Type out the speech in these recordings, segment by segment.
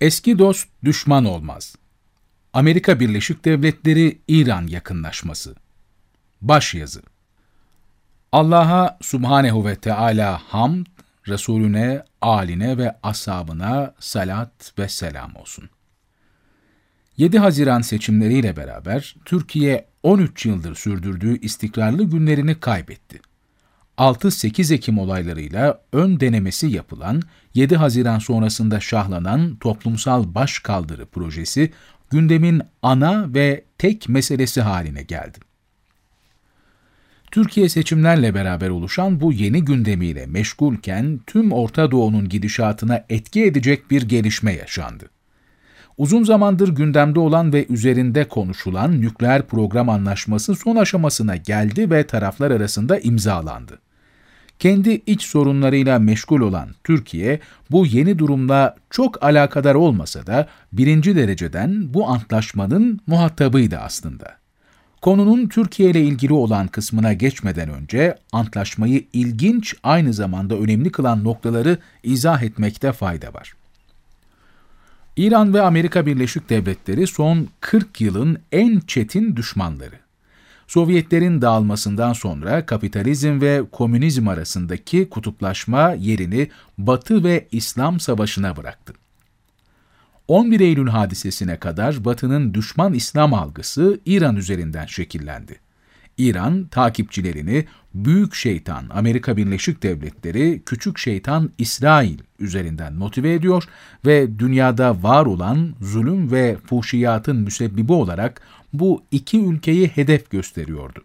Eski dost düşman olmaz. Amerika Birleşik Devletleri İran yakınlaşması. Başyazı. Allah'a Subhanehu ve Teala hamd, Resulüne, aline ve ashabına salat ve selam olsun. 7 Haziran seçimleriyle beraber Türkiye 13 yıldır sürdürdüğü istikrarlı günlerini kaybetti. 6-8 Ekim olaylarıyla ön denemesi yapılan 7 Haziran sonrasında şahlanan toplumsal başkaldırı projesi gündemin ana ve tek meselesi haline geldi. Türkiye seçimlerle beraber oluşan bu yeni gündemiyle meşgulken tüm Orta Doğu'nun gidişatına etki edecek bir gelişme yaşandı. Uzun zamandır gündemde olan ve üzerinde konuşulan nükleer program anlaşması son aşamasına geldi ve taraflar arasında imzalandı. Kendi iç sorunlarıyla meşgul olan Türkiye, bu yeni durumla çok alakadar olmasa da birinci dereceden bu antlaşmanın muhatabıydı aslında. Konunun Türkiye ile ilgili olan kısmına geçmeden önce antlaşmayı ilginç aynı zamanda önemli kılan noktaları izah etmekte fayda var. İran ve Amerika Birleşik Devletleri son 40 yılın en çetin düşmanları. Sovyetlerin dağılmasından sonra kapitalizm ve komünizm arasındaki kutuplaşma yerini Batı ve İslam savaşına bıraktı. 11 Eylül hadisesine kadar Batı'nın düşman İslam algısı İran üzerinden şekillendi. İran takipçilerini büyük şeytan Amerika Birleşik Devletleri, küçük şeytan İsrail üzerinden motive ediyor ve dünyada var olan zulüm ve fuhşiyatın müsebbibi olarak bu iki ülkeyi hedef gösteriyordu.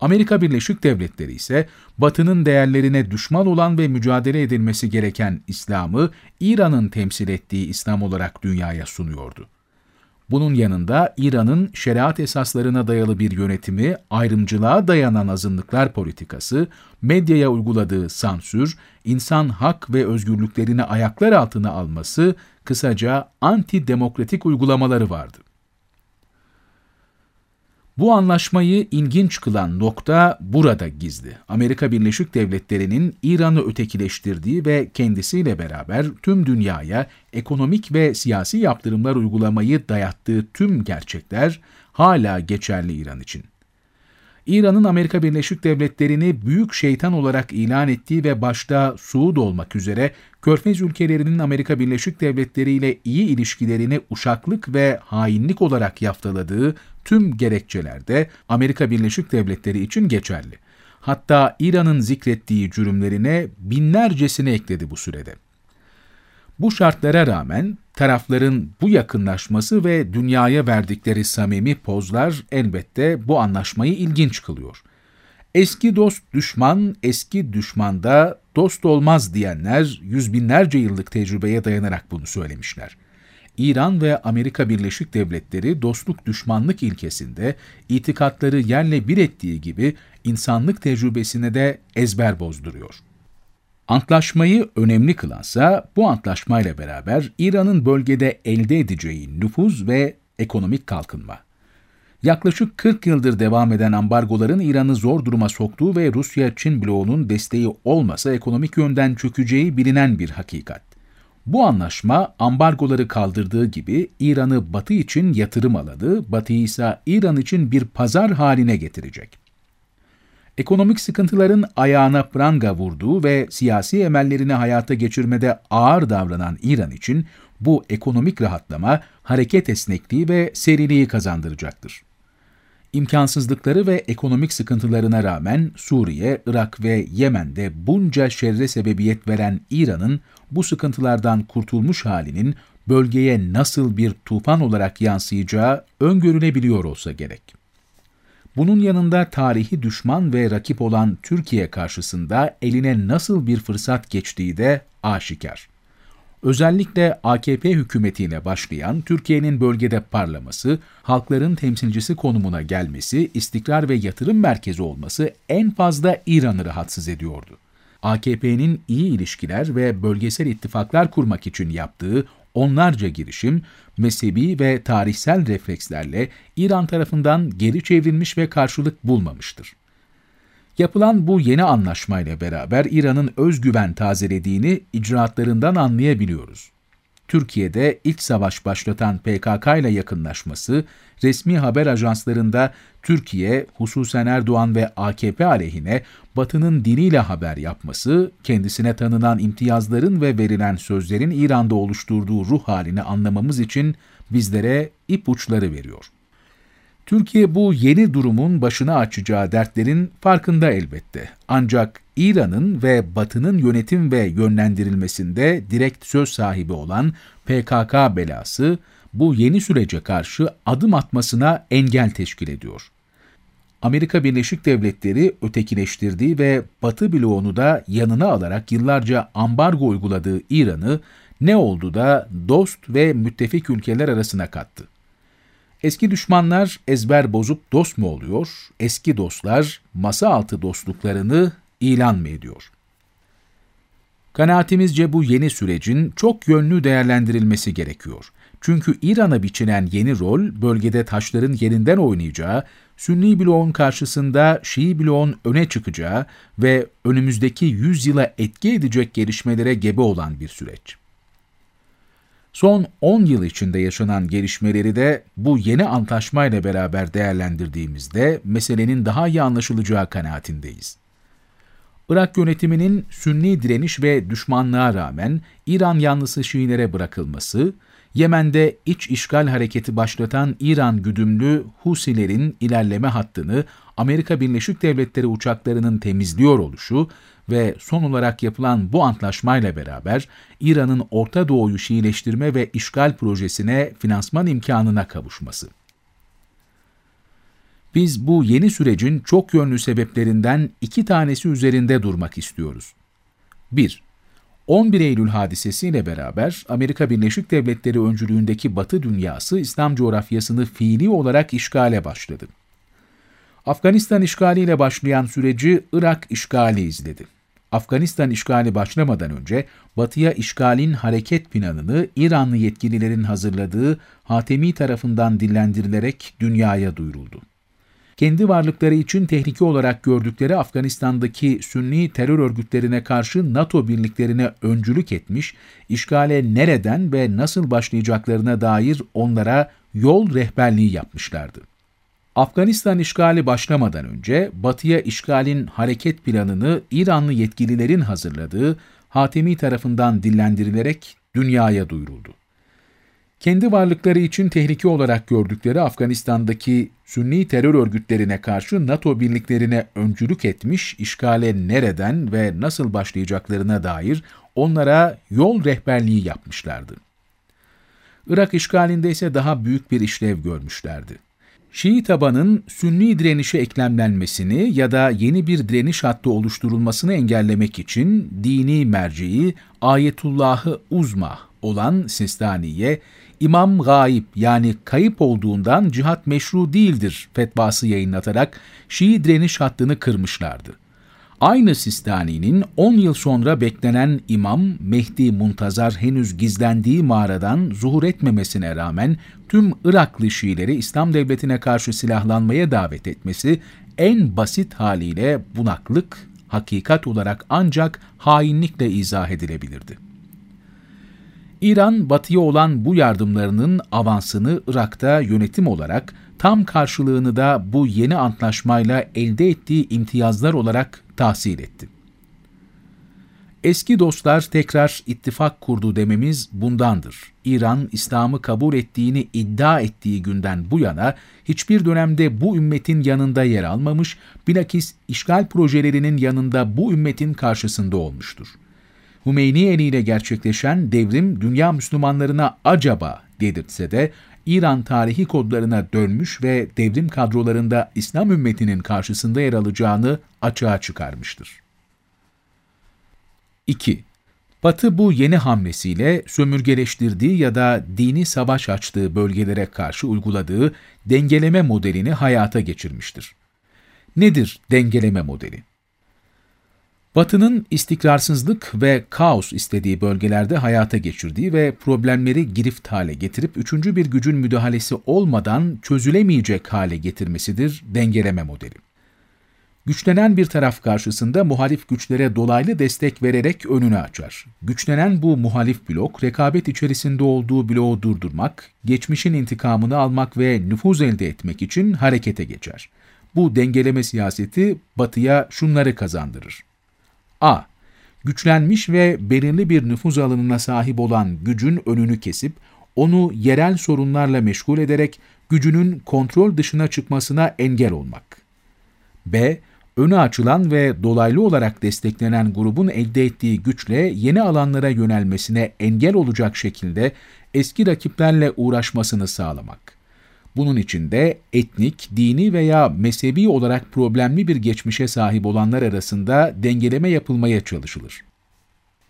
Amerika Birleşik Devletleri ise Batı'nın değerlerine düşman olan ve mücadele edilmesi gereken İslam'ı İran'ın temsil ettiği İslam olarak dünyaya sunuyordu. Bunun yanında İran'ın şeriat esaslarına dayalı bir yönetimi, ayrımcılığa dayanan azınlıklar politikası, medyaya uyguladığı sansür, insan hak ve özgürlüklerini ayaklar altına alması, kısaca anti-demokratik uygulamaları vardı. Bu anlaşmayı ilginç kılan nokta burada gizli. Amerika Birleşik Devletleri'nin İran'ı ötekileştirdiği ve kendisiyle beraber tüm dünyaya ekonomik ve siyasi yaptırımlar uygulamayı dayattığı tüm gerçekler hala geçerli İran için. İran'ın Amerika Birleşik Devletleri'ni büyük şeytan olarak ilan ettiği ve başta Suud olmak üzere Körfez ülkelerinin Amerika Birleşik Devletleri ile iyi ilişkilerini uşaklık ve hainlik olarak yaftaladığı tüm gerekçelerde Amerika Birleşik Devletleri için geçerli. Hatta İran'ın zikrettiği cürümlerine binlercesini ekledi bu sürede. Bu şartlara rağmen tarafların bu yakınlaşması ve dünyaya verdikleri samimi pozlar elbette bu anlaşmayı ilginç kılıyor. Eski dost düşman, eski düşmanda dost olmaz diyenler yüz binlerce yıllık tecrübeye dayanarak bunu söylemişler. İran ve Amerika Birleşik Devletleri dostluk düşmanlık ilkesinde itikatları yerle bir ettiği gibi insanlık tecrübesine de ezber bozduruyor. Antlaşmayı önemli kılansa bu antlaşmayla beraber İran'ın bölgede elde edeceği nüfuz ve ekonomik kalkınma. Yaklaşık 40 yıldır devam eden ambargoların İran'ı zor duruma soktuğu ve Rusya-Çin bloğunun desteği olmasa ekonomik yönden çökeceği bilinen bir hakikat. Bu anlaşma ambargoları kaldırdığı gibi İran'ı Batı için yatırım alanı, Batı'yı ise İran için bir pazar haline getirecek. Ekonomik sıkıntıların ayağına pranga vurduğu ve siyasi emellerini hayata geçirmede ağır davranan İran için bu ekonomik rahatlama hareket esnekliği ve seriliği kazandıracaktır. İmkansızlıkları ve ekonomik sıkıntılarına rağmen Suriye, Irak ve Yemen'de bunca şerre sebebiyet veren İran'ın bu sıkıntılardan kurtulmuş halinin bölgeye nasıl bir tufan olarak yansıyacağı öngörülebiliyor olsa gerek. Bunun yanında tarihi düşman ve rakip olan Türkiye karşısında eline nasıl bir fırsat geçtiği de aşikar. Özellikle AKP hükümetiyle başlayan Türkiye'nin bölgede parlaması, halkların temsilcisi konumuna gelmesi, istikrar ve yatırım merkezi olması en fazla İran'ı rahatsız ediyordu. AKP'nin iyi ilişkiler ve bölgesel ittifaklar kurmak için yaptığı onlarca girişim, mezhebi ve tarihsel reflekslerle İran tarafından geri çevrilmiş ve karşılık bulmamıştır. Yapılan bu yeni anlaşmayla beraber İran'ın özgüven tazelediğini icraatlarından anlayabiliyoruz. Türkiye'de iç savaş başlatan PKK ile yakınlaşması, resmi haber ajanslarında Türkiye, hususen Erdoğan ve AKP aleyhine Batı'nın diniyle haber yapması, kendisine tanınan imtiyazların ve verilen sözlerin İran'da oluşturduğu ruh halini anlamamız için bizlere ipuçları veriyor. Türkiye bu yeni durumun başına açacağı dertlerin farkında elbette. Ancak İran'ın ve Batı'nın yönetim ve yönlendirilmesinde direkt söz sahibi olan PKK belası bu yeni sürece karşı adım atmasına engel teşkil ediyor. Amerika Birleşik Devletleri ötekileştirdiği ve Batı bloğunu da yanına alarak yıllarca ambargo uyguladığı İran'ı ne oldu da dost ve müttefik ülkeler arasına kattı. Eski düşmanlar ezber bozup dost mu oluyor, eski dostlar masa altı dostluklarını ilan mı ediyor? Kanaatimizce bu yeni sürecin çok yönlü değerlendirilmesi gerekiyor. Çünkü İran'a biçilen yeni rol, bölgede taşların yerinden oynayacağı, Sünni bloğun karşısında Şii bloğun öne çıkacağı ve önümüzdeki yüzyıla etki edecek gelişmelere gebe olan bir süreç. Son 10 yıl içinde yaşanan gelişmeleri de bu yeni antlaşmayla beraber değerlendirdiğimizde meselenin daha iyi anlaşılacağı kanaatindeyiz. Irak yönetiminin Sünni direniş ve düşmanlığa rağmen İran yanlısı Şiilere bırakılması, Yemen'de iç işgal hareketi başlatan İran güdümlü Husilerin ilerleme hattını Amerika Birleşik Devletleri uçaklarının temizliyor oluşu ve son olarak yapılan bu antlaşmayla beraber İran'ın Orta Doğu'yu Şiileştirme ve işgal projesine finansman imkanına kavuşması. Biz bu yeni sürecin çok yönlü sebeplerinden iki tanesi üzerinde durmak istiyoruz. 1. 11 Eylül hadisesiyle beraber Amerika Birleşik Devletleri öncülüğündeki Batı dünyası İslam coğrafyasını fiili olarak işgale başladı. Afganistan işgaliyle başlayan süreci Irak işgali izledi. Afganistan işgali başlamadan önce Batı'ya işgalin hareket planını İranlı yetkililerin hazırladığı Hatemi tarafından dillendirilerek dünyaya duyuruldu kendi varlıkları için tehlike olarak gördükleri Afganistan'daki Sünni terör örgütlerine karşı NATO birliklerine öncülük etmiş, işgale nereden ve nasıl başlayacaklarına dair onlara yol rehberliği yapmışlardı. Afganistan işgali başlamadan önce Batı'ya işgalin hareket planını İranlı yetkililerin hazırladığı Hatemi tarafından dillendirilerek dünyaya duyuruldu kendi varlıkları için tehlike olarak gördükleri Afganistan'daki Sünni terör örgütlerine karşı NATO birliklerine öncülük etmiş, işgale nereden ve nasıl başlayacaklarına dair onlara yol rehberliği yapmışlardı. Irak işgalinde ise daha büyük bir işlev görmüşlerdi. Şii tabanın Sünni direnişe eklemlenmesini ya da yeni bir direniş hattı oluşturulmasını engellemek için dini merciyi Ayetullah'ı Uzma olan Sistani'ye İmam gayip yani kayıp olduğundan cihat meşru değildir fetvası yayınlatarak Şii direniş hattını kırmışlardı. Aynı Sistani'nin 10 yıl sonra beklenen İmam Mehdi Muntazar henüz gizlendiği mağaradan zuhur etmemesine rağmen tüm Iraklı Şiileri İslam Devleti'ne karşı silahlanmaya davet etmesi en basit haliyle bunaklık, hakikat olarak ancak hainlikle izah edilebilirdi. İran, Batı'ya olan bu yardımlarının avansını Irak'ta yönetim olarak, tam karşılığını da bu yeni antlaşmayla elde ettiği imtiyazlar olarak tahsil etti. Eski dostlar tekrar ittifak kurdu dememiz bundandır. İran, İslam'ı kabul ettiğini iddia ettiği günden bu yana hiçbir dönemde bu ümmetin yanında yer almamış, bilakis işgal projelerinin yanında bu ümmetin karşısında olmuştur. Hümeyni eliyle gerçekleşen devrim dünya Müslümanlarına acaba dedirtse de İran tarihi kodlarına dönmüş ve devrim kadrolarında İslam ümmetinin karşısında yer alacağını açığa çıkarmıştır. 2. Batı bu yeni hamlesiyle sömürgeleştirdiği ya da dini savaş açtığı bölgelere karşı uyguladığı dengeleme modelini hayata geçirmiştir. Nedir dengeleme modeli? Batı'nın istikrarsızlık ve kaos istediği bölgelerde hayata geçirdiği ve problemleri girift hale getirip üçüncü bir gücün müdahalesi olmadan çözülemeyecek hale getirmesidir dengeleme modeli. Güçlenen bir taraf karşısında muhalif güçlere dolaylı destek vererek önünü açar. Güçlenen bu muhalif blok, rekabet içerisinde olduğu bloğu durdurmak, geçmişin intikamını almak ve nüfuz elde etmek için harekete geçer. Bu dengeleme siyaseti Batı'ya şunları kazandırır. A. Güçlenmiş ve belirli bir nüfuz alanına sahip olan gücün önünü kesip, onu yerel sorunlarla meşgul ederek gücünün kontrol dışına çıkmasına engel olmak. B önü açılan ve dolaylı olarak desteklenen grubun elde ettiği güçle yeni alanlara yönelmesine engel olacak şekilde eski rakiplerle uğraşmasını sağlamak. Bunun için de etnik, dini veya mezhebi olarak problemli bir geçmişe sahip olanlar arasında dengeleme yapılmaya çalışılır.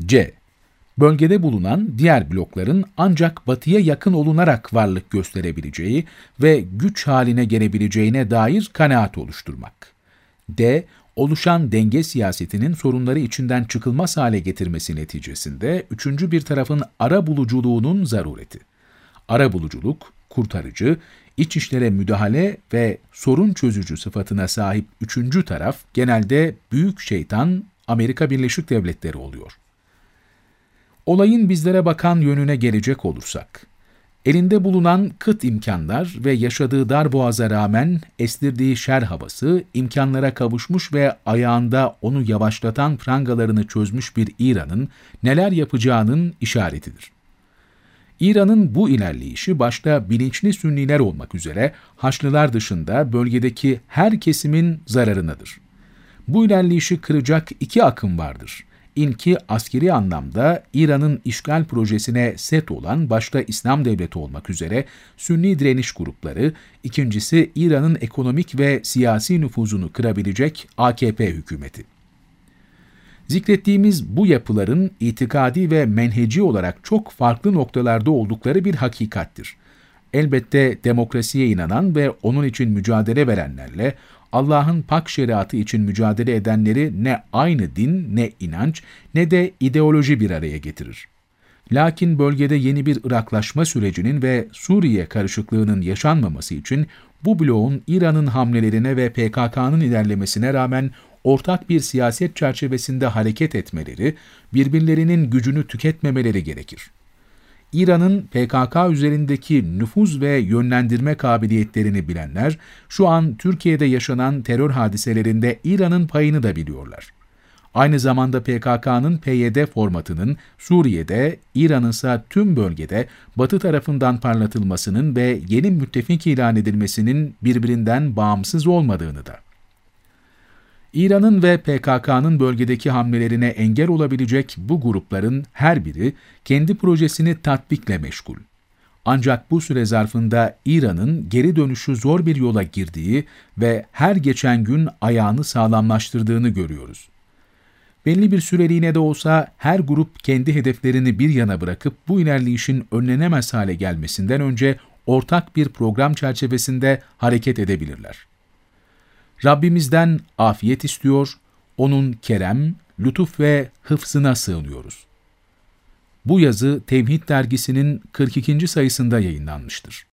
C. Bölgede bulunan diğer blokların ancak batıya yakın olunarak varlık gösterebileceği ve güç haline gelebileceğine dair kanaat oluşturmak. D. Oluşan denge siyasetinin sorunları içinden çıkılmaz hale getirmesi neticesinde üçüncü bir tarafın ara buluculuğunun zarureti. Ara buluculuk, kurtarıcı, iç işlere müdahale ve sorun çözücü sıfatına sahip üçüncü taraf genelde büyük şeytan Amerika Birleşik Devletleri oluyor. Olayın bizlere bakan yönüne gelecek olursak, Elinde bulunan kıt imkanlar ve yaşadığı dar boğaza rağmen estirdiği şer havası, imkanlara kavuşmuş ve ayağında onu yavaşlatan prangalarını çözmüş bir İran'ın neler yapacağının işaretidir. İran'ın bu ilerleyişi başta bilinçli Sünniler olmak üzere Haçlılar dışında bölgedeki her kesimin zararınadır. Bu ilerleyişi kıracak iki akım vardır. İlki askeri anlamda İran'ın işgal projesine set olan başta İslam Devleti olmak üzere Sünni direniş grupları, ikincisi İran'ın ekonomik ve siyasi nüfuzunu kırabilecek AKP hükümeti. Zikrettiğimiz bu yapıların itikadi ve menheci olarak çok farklı noktalarda oldukları bir hakikattir. Elbette demokrasiye inanan ve onun için mücadele verenlerle Allah'ın pak şeriatı için mücadele edenleri ne aynı din, ne inanç, ne de ideoloji bir araya getirir. Lakin bölgede yeni bir Iraklaşma sürecinin ve Suriye karışıklığının yaşanmaması için bu bloğun İran'ın hamlelerine ve PKK'nın ilerlemesine rağmen ortak bir siyaset çerçevesinde hareket etmeleri, birbirlerinin gücünü tüketmemeleri gerekir. İran'ın PKK üzerindeki nüfuz ve yönlendirme kabiliyetlerini bilenler, şu an Türkiye'de yaşanan terör hadiselerinde İran'ın payını da biliyorlar. Aynı zamanda PKK'nın PYD formatının Suriye'de, İran'ın ise tüm bölgede Batı tarafından parlatılmasının ve yeni müttefik ilan edilmesinin birbirinden bağımsız olmadığını da. İran'ın ve PKK'nın bölgedeki hamlelerine engel olabilecek bu grupların her biri kendi projesini tatbikle meşgul. Ancak bu süre zarfında İran'ın geri dönüşü zor bir yola girdiği ve her geçen gün ayağını sağlamlaştırdığını görüyoruz. Belli bir süreliğine de olsa her grup kendi hedeflerini bir yana bırakıp bu ilerleyişin önlenemez hale gelmesinden önce ortak bir program çerçevesinde hareket edebilirler. Rabbimizden afiyet istiyor, O'nun kerem, lütuf ve hıfzına sığınıyoruz. Bu yazı Tevhid dergisinin 42. sayısında yayınlanmıştır.